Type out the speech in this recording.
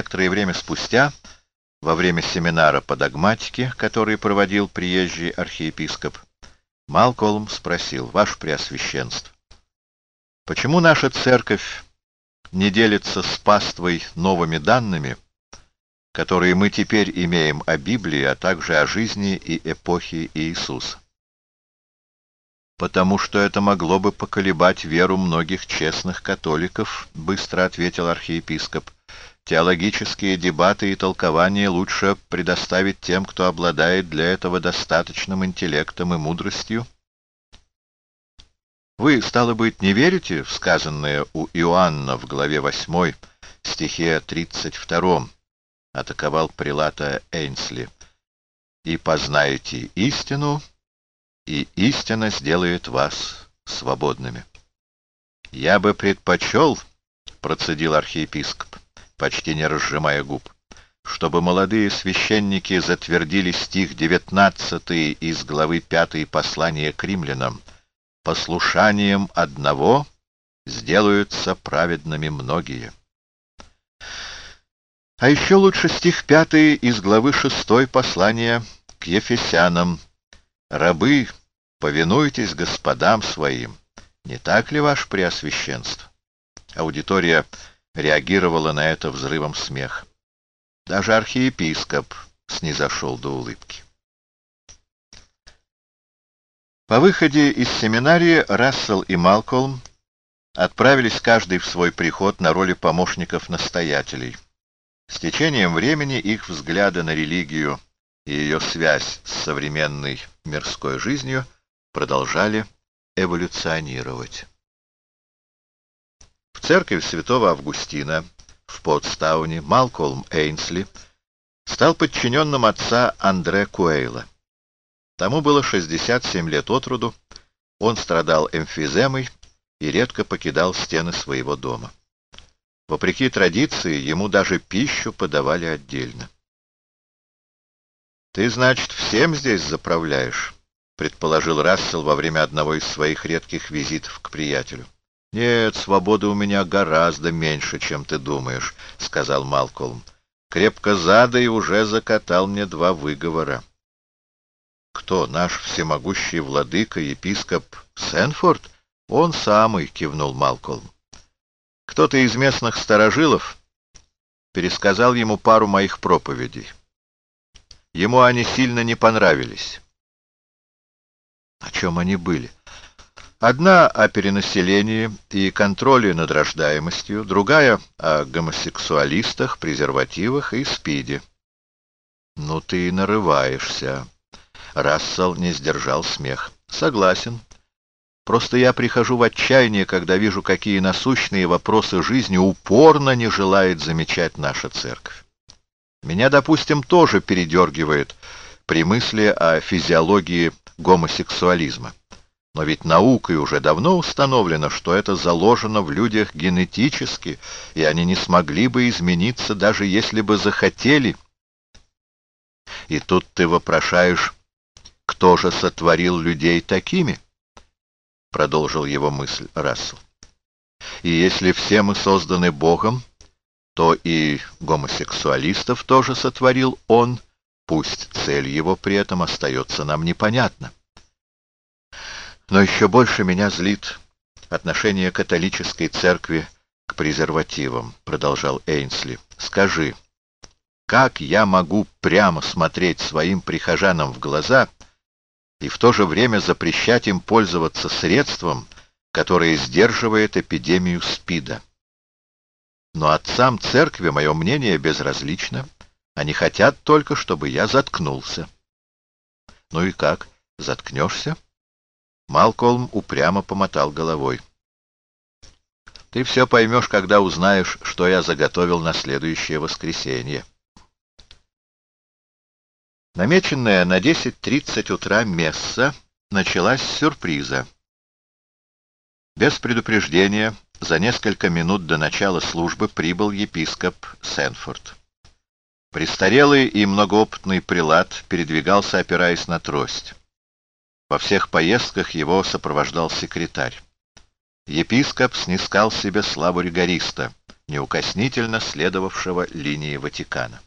Некоторое время спустя, во время семинара по догматике, который проводил приезжий архиепископ, Малколм спросил, «Ваше Преосвященство, почему наша церковь не делится с паствой новыми данными, которые мы теперь имеем о Библии, а также о жизни и эпохе Иисуса?» «Потому что это могло бы поколебать веру многих честных католиков», — быстро ответил архиепископ. «Теологические дебаты и толкования лучше предоставить тем, кто обладает для этого достаточным интеллектом и мудростью». «Вы, стало быть, не верите в сказанное у Иоанна в главе 8, стихе 32, — атаковал прилата Эйнсли, — «и познаете истину, и истина сделает вас свободными. «Я бы предпочел, — процедил архиепископ, почти не разжимая губ, — чтобы молодые священники затвердили стих девятнадцатый из главы пятой послания к римлянам. «Послушанием одного сделаются праведными многие». А еще лучше стих пятый из главы шестой послания к Ефесянам. «Рабы, повинуйтесь господам своим. Не так ли, ваше преосвященство? Аудитория реагировала на это взрывом смеха. Даже архиепископ снизошел до улыбки. По выходе из семинарии Рассел и Малкольм отправились каждый в свой приход на роли помощников-настоятелей. С течением времени их взгляды на религию и ее связь с современной мирской жизнью – продолжали эволюционировать. В церковь святого Августина в Потстауне Малкольм Эйнсли стал подчиненным отца Андре Куэйла. Тому было 67 лет от роду, он страдал эмфиземой и редко покидал стены своего дома. Вопреки традиции, ему даже пищу подавали отдельно. «Ты, значит, всем здесь заправляешь?» Предположил Рассел во время одного из своих редких визитов к приятелю. «Нет, свободы у меня гораздо меньше, чем ты думаешь», — сказал Малкольм. «Крепко задой уже закатал мне два выговора». «Кто, наш всемогущий владыка, епископ Сенфорд?» «Он самый», — кивнул Малкольм. «Кто-то из местных старожилов пересказал ему пару моих проповедей. Ему они сильно не понравились». Чем они были? Одна о перенаселении и контроле над рождаемостью, другая о гомосексуалистах, презервативах и спиде. «Ну ты и нарываешься». Рассел не сдержал смех. «Согласен. Просто я прихожу в отчаяние, когда вижу, какие насущные вопросы жизни упорно не желает замечать наша церковь. Меня, допустим, тоже передергивает при мысли о физиологии гомосексуализма. Но ведь наукой уже давно установлено, что это заложено в людях генетически, и они не смогли бы измениться, даже если бы захотели. И тут ты вопрошаешь, кто же сотворил людей такими? Продолжил его мысль Рассел. И если все мы созданы Богом, то и гомосексуалистов тоже сотворил Он, пусть цель его при этом остается нам непонятна. Но еще больше меня злит отношение католической церкви к презервативам, продолжал Эйнсли. Скажи, как я могу прямо смотреть своим прихожанам в глаза и в то же время запрещать им пользоваться средством, которое сдерживает эпидемию СПИДа? Но отцам церкви мое мнение безразлично. Они хотят только, чтобы я заткнулся. Ну и как, заткнешься? Малкольм упрямо помотал головой. «Ты все поймешь, когда узнаешь, что я заготовил на следующее воскресенье». Намеченная на 10.30 утра месса началась с сюрприза. Без предупреждения, за несколько минут до начала службы прибыл епископ Сенфорд. Престарелый и многоопытный прилад передвигался, опираясь на трость. Во всех поездках его сопровождал секретарь. Епископ снискал себе славу ригориста, неукоснительно следовавшего линии Ватикана.